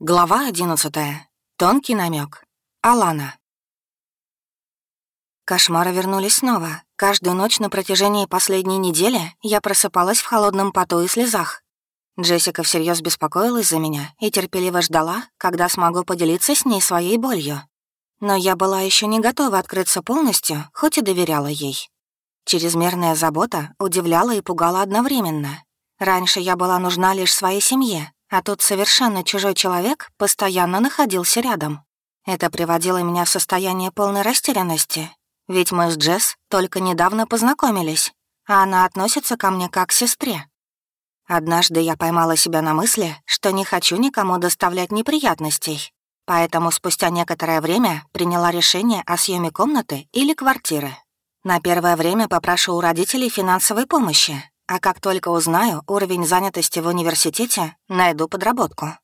Глава одиннадцатая. Тонкий намек. Алана. Кошмары вернулись снова. Каждую ночь на протяжении последней недели я просыпалась в холодном поту и слезах. Джессика всерьез беспокоилась за меня и терпеливо ждала, когда смогу поделиться с ней своей болью. Но я была еще не готова открыться полностью, хоть и доверяла ей. Чрезмерная забота удивляла и пугала одновременно. Раньше я была нужна лишь своей семье, а тут совершенно чужой человек постоянно находился рядом. Это приводило меня в состояние полной растерянности, ведь мы с Джесс только недавно познакомились, а она относится ко мне как к сестре. Однажды я поймала себя на мысли, что не хочу никому доставлять неприятностей, поэтому спустя некоторое время приняла решение о съеме комнаты или квартиры. На первое время попрошу у родителей финансовой помощи, а как только узнаю уровень занятости в университете, найду подработку.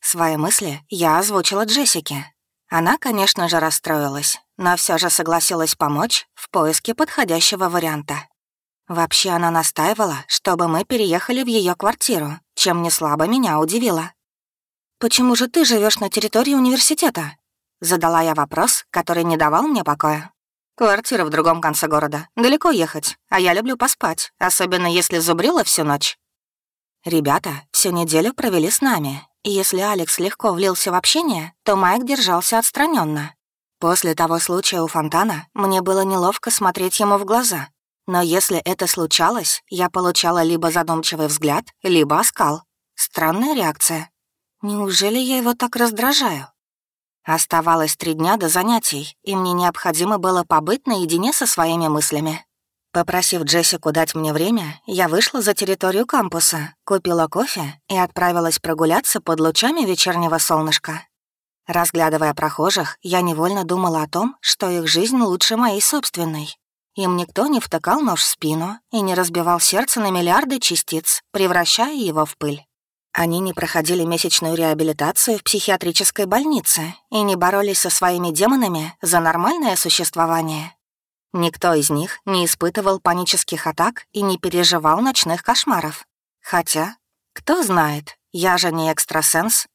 Свои мысли я озвучила Джессике. Она, конечно же, расстроилась, но все же согласилась помочь в поиске подходящего варианта. Вообще она настаивала, чтобы мы переехали в ее квартиру, чем не слабо меня удивило. «Почему же ты живешь на территории университета?» Задала я вопрос, который не давал мне покоя. Квартира в другом конце города. Далеко ехать, а я люблю поспать, особенно если зубрила всю ночь. Ребята всю неделю провели с нами, и если Алекс легко влился в общение, то Майк держался отстраненно. После того случая у фонтана мне было неловко смотреть ему в глаза. Но если это случалось, я получала либо задумчивый взгляд, либо оскал. Странная реакция. Неужели я его так раздражаю? Оставалось три дня до занятий, и мне необходимо было побыть наедине со своими мыслями. Попросив Джессику дать мне время, я вышла за территорию кампуса, купила кофе и отправилась прогуляться под лучами вечернего солнышка. Разглядывая прохожих, я невольно думала о том, что их жизнь лучше моей собственной. Им никто не втыкал нож в спину и не разбивал сердце на миллиарды частиц, превращая его в пыль. Они не проходили месячную реабилитацию в психиатрической больнице и не боролись со своими демонами за нормальное существование. Никто из них не испытывал панических атак и не переживал ночных кошмаров. Хотя, кто знает, я же не экстрасенс.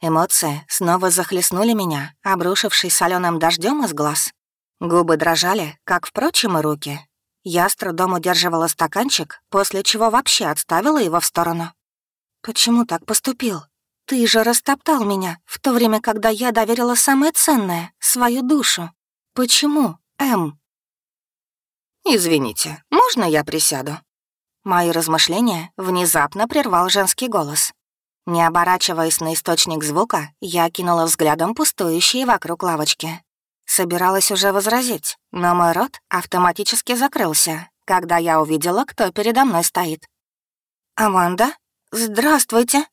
Эмоции снова захлестнули меня, обрушившись соленым дождем из глаз. Губы дрожали, как, впрочем, и руки. Я с трудом удерживала стаканчик, после чего вообще отставила его в сторону. «Почему так поступил? Ты же растоптал меня, в то время, когда я доверила самое ценное — свою душу. Почему, М?» «Извините, можно я присяду?» Мои размышления внезапно прервал женский голос. Не оборачиваясь на источник звука, я кинула взглядом пустующие вокруг лавочки. Собиралась уже возразить, но мой рот автоматически закрылся, когда я увидела, кто передо мной стоит. «Аманда?» «Здравствуйте!»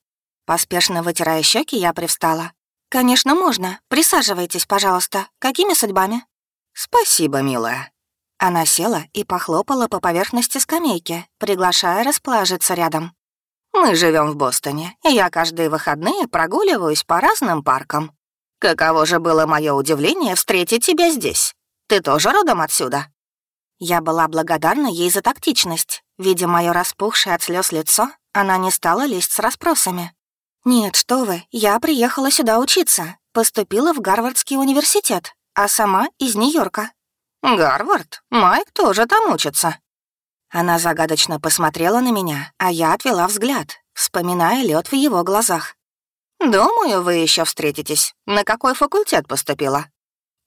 Поспешно вытирая щеки, я привстала. «Конечно, можно. Присаживайтесь, пожалуйста. Какими судьбами?» «Спасибо, милая». Она села и похлопала по поверхности скамейки, приглашая расположиться рядом. «Мы живем в Бостоне, и я каждые выходные прогуливаюсь по разным паркам. Каково же было мое удивление встретить тебя здесь. Ты тоже родом отсюда?» Я была благодарна ей за тактичность. Видя мое распухшее от слез лицо, она не стала лезть с расспросами. «Нет, что вы, я приехала сюда учиться. Поступила в Гарвардский университет, а сама из Нью-Йорка». «Гарвард? Майк тоже там учится». Она загадочно посмотрела на меня, а я отвела взгляд, вспоминая лед в его глазах. «Думаю, вы еще встретитесь. На какой факультет поступила?»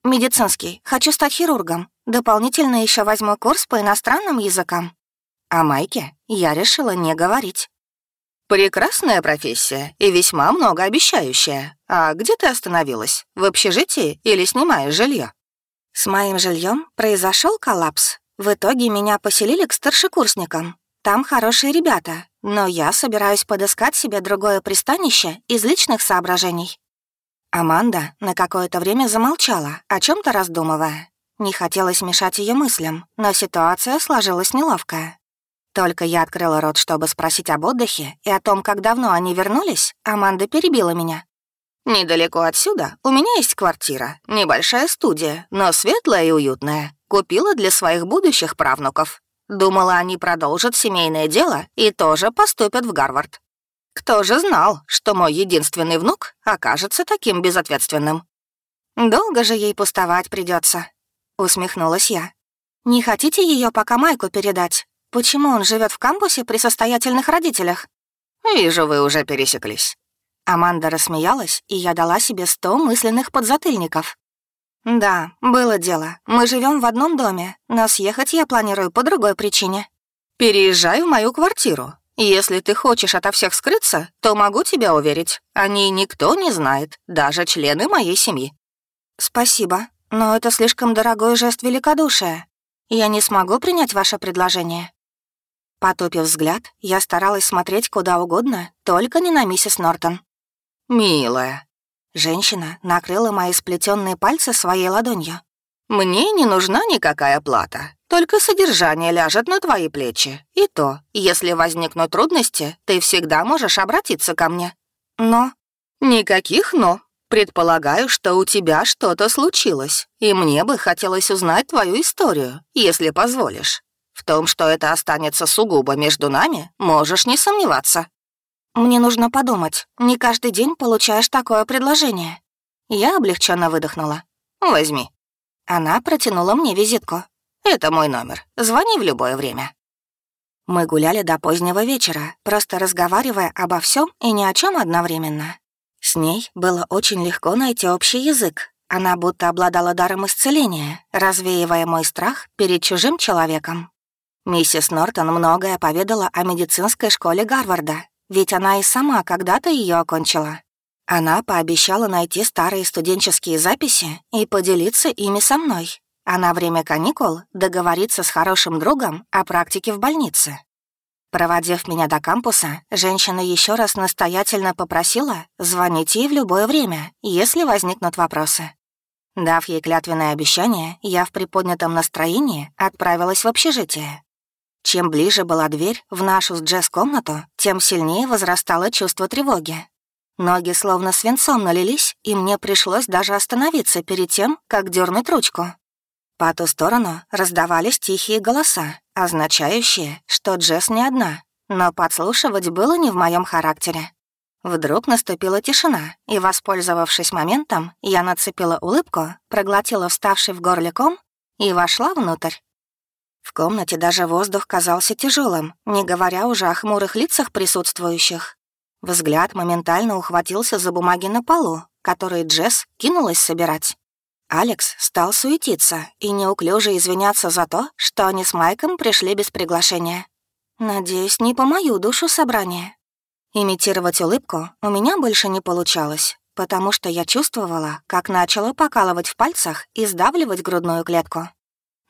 «Медицинский. Хочу стать хирургом. Дополнительно еще возьму курс по иностранным языкам». О Майке я решила не говорить. «Прекрасная профессия и весьма многообещающая. А где ты остановилась? В общежитии или снимаешь жилье? С моим жильем произошел коллапс. В итоге меня поселили к старшекурсникам. Там хорошие ребята, но я собираюсь подыскать себе другое пристанище из личных соображений. Аманда на какое-то время замолчала, о чем то раздумывая. Не хотелось мешать ее мыслям, но ситуация сложилась неловкая. Только я открыла рот, чтобы спросить об отдыхе и о том, как давно они вернулись, Аманда перебила меня. «Недалеко отсюда у меня есть квартира, небольшая студия, но светлая и уютная. Купила для своих будущих правнуков. Думала, они продолжат семейное дело и тоже поступят в Гарвард. Кто же знал, что мой единственный внук окажется таким безответственным?» «Долго же ей пустовать придется, усмехнулась я. «Не хотите ее пока Майку передать? Почему он живет в кампусе при состоятельных родителях?» «Вижу, вы уже пересеклись». Аманда рассмеялась, и я дала себе сто мысленных подзатыльников. «Да, было дело. Мы живем в одном доме, но съехать я планирую по другой причине». «Переезжай в мою квартиру. Если ты хочешь ото всех скрыться, то могу тебя уверить, о ней никто не знает, даже члены моей семьи». «Спасибо, но это слишком дорогой жест великодушия. Я не смогу принять ваше предложение». Потупив взгляд, я старалась смотреть куда угодно, только не на миссис Нортон. «Милая». Женщина накрыла мои сплетенные пальцы своей ладонью. «Мне не нужна никакая плата, только содержание ляжет на твои плечи. И то, если возникнут трудности, ты всегда можешь обратиться ко мне. Но...» «Никаких «но». Предполагаю, что у тебя что-то случилось, и мне бы хотелось узнать твою историю, если позволишь. В том, что это останется сугубо между нами, можешь не сомневаться». «Мне нужно подумать. Не каждый день получаешь такое предложение». Я облегченно выдохнула. «Возьми». Она протянула мне визитку. «Это мой номер. Звони в любое время». Мы гуляли до позднего вечера, просто разговаривая обо всем и ни о чем одновременно. С ней было очень легко найти общий язык. Она будто обладала даром исцеления, развеивая мой страх перед чужим человеком. Миссис Нортон многое поведала о медицинской школе Гарварда, ведь она и сама когда-то ее окончила. Она пообещала найти старые студенческие записи и поделиться ими со мной, а на время каникул договориться с хорошим другом о практике в больнице. Проводив меня до кампуса, женщина еще раз настоятельно попросила звонить ей в любое время, если возникнут вопросы. Дав ей клятвенное обещание, я в приподнятом настроении отправилась в общежитие. Чем ближе была дверь в нашу с Джесс комнату, тем сильнее возрастало чувство тревоги. Ноги словно свинцом налились, и мне пришлось даже остановиться перед тем, как дернуть ручку. По ту сторону раздавались тихие голоса, означающие, что Джесс не одна, но подслушивать было не в моем характере. Вдруг наступила тишина, и, воспользовавшись моментом, я нацепила улыбку, проглотила вставший в горле ком и вошла внутрь. В комнате даже воздух казался тяжелым, не говоря уже о хмурых лицах присутствующих. Взгляд моментально ухватился за бумаги на полу, которые Джесс кинулась собирать. Алекс стал суетиться и неуклюже извиняться за то, что они с Майком пришли без приглашения. Надеюсь, не по мою душу собрание. Имитировать улыбку у меня больше не получалось, потому что я чувствовала, как начала покалывать в пальцах и сдавливать грудную клетку.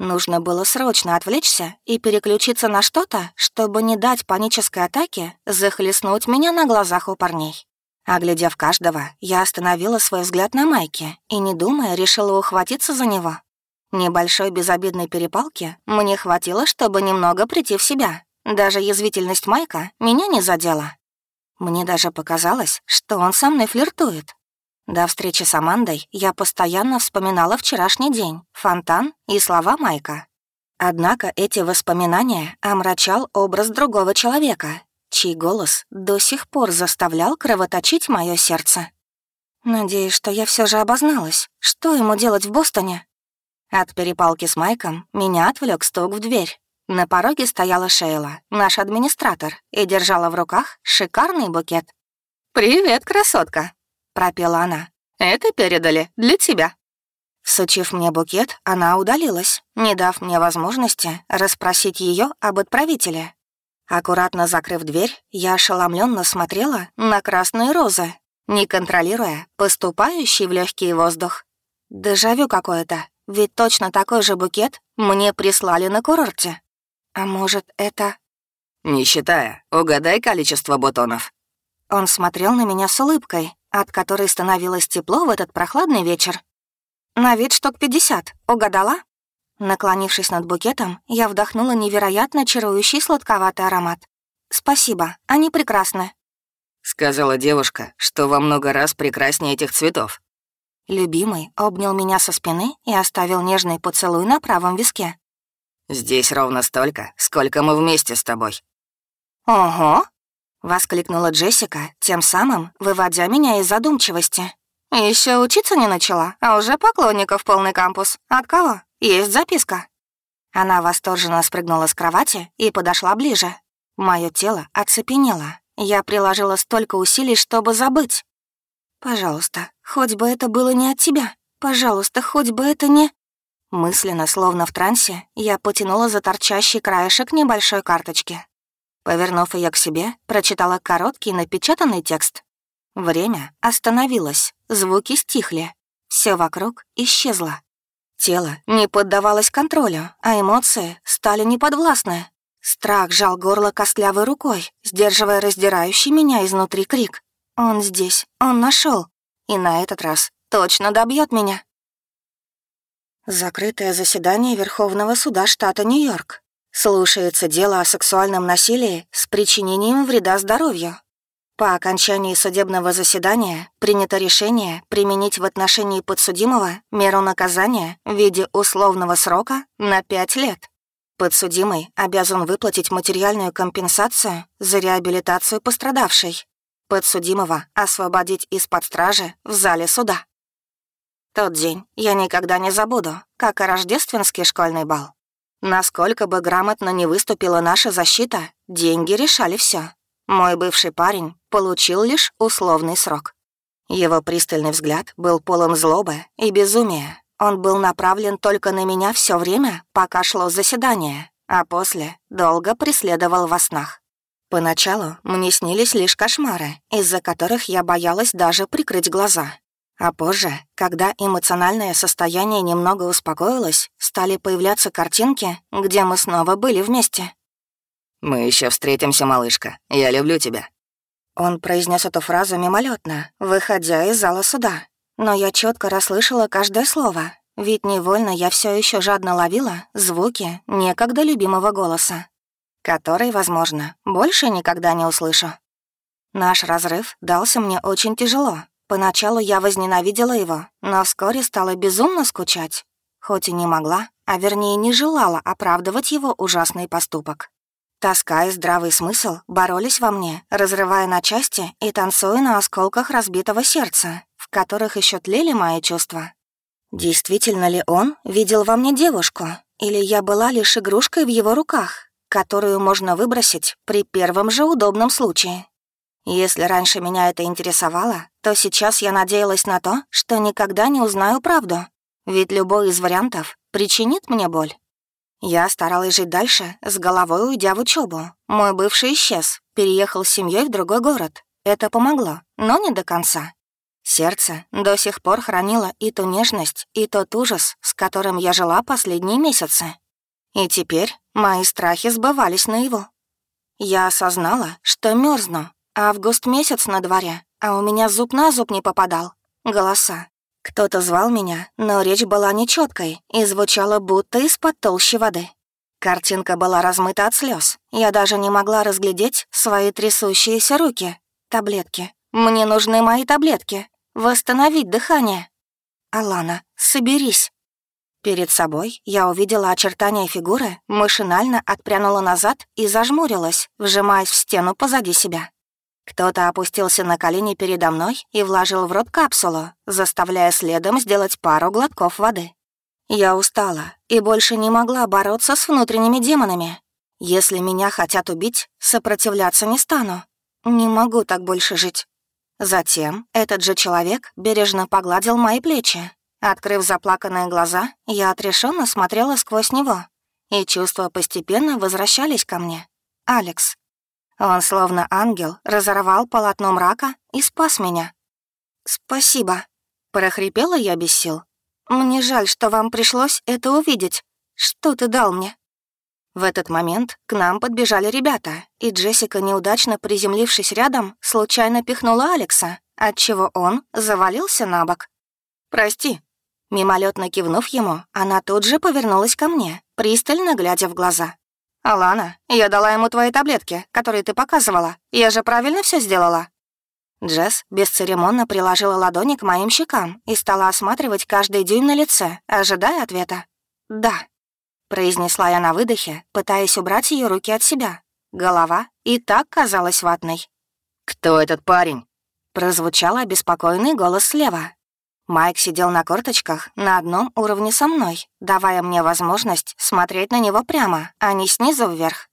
Нужно было срочно отвлечься и переключиться на что-то, чтобы не дать панической атаке захлестнуть меня на глазах у парней. Оглядев каждого, я остановила свой взгляд на Майке и, не думая, решила ухватиться за него. Небольшой безобидной перепалки мне хватило, чтобы немного прийти в себя. Даже язвительность Майка меня не задела. Мне даже показалось, что он со мной флиртует. До встречи с Амандой я постоянно вспоминала вчерашний день, фонтан и слова Майка. Однако эти воспоминания омрачал образ другого человека, чей голос до сих пор заставлял кровоточить мое сердце. Надеюсь, что я все же обозналась. Что ему делать в Бостоне? От перепалки с Майком меня отвлек стук в дверь. На пороге стояла Шейла, наш администратор, и держала в руках шикарный букет. «Привет, красотка!» — пропела она. «Это передали для тебя». Сучив мне букет, она удалилась, не дав мне возможности расспросить ее об отправителе. Аккуратно закрыв дверь, я ошеломленно смотрела на красные розы, не контролируя поступающий в легкий воздух. Дежавю какое-то, ведь точно такой же букет мне прислали на курорте. А может, это... «Не считая, угадай количество бутонов». Он смотрел на меня с улыбкой, от которой становилось тепло в этот прохладный вечер. «На вид штук пятьдесят. Угадала?» Наклонившись над букетом, я вдохнула невероятно чарующий сладковатый аромат. «Спасибо, они прекрасны», — сказала девушка, что во много раз прекраснее этих цветов. Любимый обнял меня со спины и оставил нежный поцелуй на правом виске. «Здесь ровно столько, сколько мы вместе с тобой». «Ого!» — воскликнула Джессика, тем самым выводя меня из задумчивости. Еще учиться не начала, а уже поклонников полный кампус. От кого? Есть записка». Она восторженно спрыгнула с кровати и подошла ближе. Мое тело оцепенело. Я приложила столько усилий, чтобы забыть. «Пожалуйста, хоть бы это было не от тебя. Пожалуйста, хоть бы это не...» Мысленно, словно в трансе, я потянула за торчащий краешек небольшой карточки. Повернув ее к себе, прочитала короткий напечатанный текст. Время остановилось, звуки стихли, все вокруг исчезло. Тело не поддавалось контролю, а эмоции стали неподвластны. Страх жал горло костлявой рукой, сдерживая раздирающий меня изнутри крик. «Он здесь, он нашел, и на этот раз точно добьет меня». Закрытое заседание Верховного суда штата Нью-Йорк. Слушается дело о сексуальном насилии с причинением вреда здоровью. По окончании судебного заседания принято решение применить в отношении подсудимого меру наказания в виде условного срока на 5 лет. Подсудимый обязан выплатить материальную компенсацию за реабилитацию пострадавшей. Подсудимого освободить из-под стражи в зале суда. Тот день я никогда не забуду, как и рождественский школьный бал. Насколько бы грамотно не выступила наша защита, деньги решали все. Мой бывший парень получил лишь условный срок. Его пристальный взгляд был полон злобы и безумия. Он был направлен только на меня все время, пока шло заседание, а после долго преследовал во снах. Поначалу мне снились лишь кошмары, из-за которых я боялась даже прикрыть глаза. А позже, когда эмоциональное состояние немного успокоилось, стали появляться картинки, где мы снова были вместе. «Мы еще встретимся, малышка. Я люблю тебя». Он произнес эту фразу мимолетно, выходя из зала суда. Но я четко расслышала каждое слово, ведь невольно я все еще жадно ловила звуки некогда любимого голоса, который, возможно, больше никогда не услышу. Наш разрыв дался мне очень тяжело. Поначалу я возненавидела его, но вскоре стала безумно скучать. Хоть и не могла, а вернее не желала оправдывать его ужасный поступок. Тоска и здравый смысл боролись во мне, разрывая на части и танцуя на осколках разбитого сердца, в которых еще тлели мои чувства. Действительно ли он видел во мне девушку, или я была лишь игрушкой в его руках, которую можно выбросить при первом же удобном случае? Если раньше меня это интересовало, то сейчас я надеялась на то, что никогда не узнаю правду, ведь любой из вариантов причинит мне боль. Я старалась жить дальше, с головой уйдя в учебу. Мой бывший исчез, переехал с семьей в другой город. Это помогло, но не до конца. Сердце до сих пор хранило и ту нежность, и тот ужас, с которым я жила последние месяцы. И теперь мои страхи сбывались наяву. Я осознала, что мерзну. Август месяц на дворе, а у меня зуб на зуб не попадал. Голоса, кто-то звал меня, но речь была нечеткой и звучала будто из-под толщи воды. Картинка была размыта от слез. Я даже не могла разглядеть свои трясущиеся руки. Таблетки. Мне нужны мои таблетки. Восстановить дыхание. Алана, соберись. Перед собой я увидела очертания фигуры, машинально отпрянула назад и зажмурилась, вжимаясь в стену позади себя. Кто-то опустился на колени передо мной и вложил в рот капсулу, заставляя следом сделать пару глотков воды. Я устала и больше не могла бороться с внутренними демонами. Если меня хотят убить, сопротивляться не стану. Не могу так больше жить. Затем этот же человек бережно погладил мои плечи. Открыв заплаканные глаза, я отрешенно смотрела сквозь него, и чувства постепенно возвращались ко мне. Алекс. Он, словно ангел, разорвал полотно мрака и спас меня. «Спасибо», — прохрипела я без сил. «Мне жаль, что вам пришлось это увидеть. Что ты дал мне?» В этот момент к нам подбежали ребята, и Джессика, неудачно приземлившись рядом, случайно пихнула Алекса, отчего он завалился на бок. «Прости». Мимолетно кивнув ему, она тут же повернулась ко мне, пристально глядя в глаза. «Алана, я дала ему твои таблетки, которые ты показывала. Я же правильно все сделала?» Джесс бесцеремонно приложила ладони к моим щекам и стала осматривать каждый дюйм на лице, ожидая ответа. «Да», — произнесла я на выдохе, пытаясь убрать ее руки от себя. Голова и так казалась ватной. «Кто этот парень?» Прозвучал обеспокоенный голос слева. Майк сидел на корточках на одном уровне со мной, давая мне возможность смотреть на него прямо, а не снизу вверх.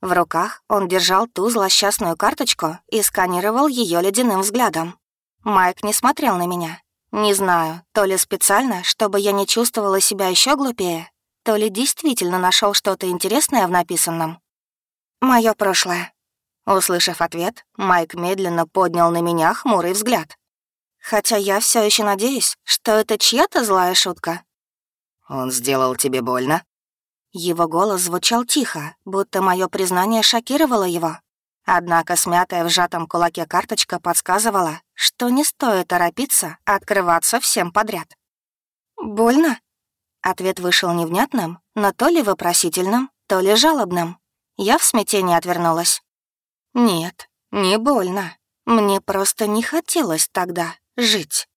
В руках он держал ту злосчастную карточку и сканировал ее ледяным взглядом. Майк не смотрел на меня. Не знаю, то ли специально, чтобы я не чувствовала себя еще глупее, то ли действительно нашел что-то интересное в написанном. Мое прошлое. Услышав ответ, Майк медленно поднял на меня хмурый взгляд. Хотя я все еще надеюсь, что это чья-то злая шутка. «Он сделал тебе больно?» Его голос звучал тихо, будто мое признание шокировало его. Однако смятая в сжатом кулаке карточка подсказывала, что не стоит торопиться открываться всем подряд. «Больно?» Ответ вышел невнятным, но то ли вопросительным, то ли жалобным. Я в смятении отвернулась. «Нет, не больно. Мне просто не хотелось тогда жить».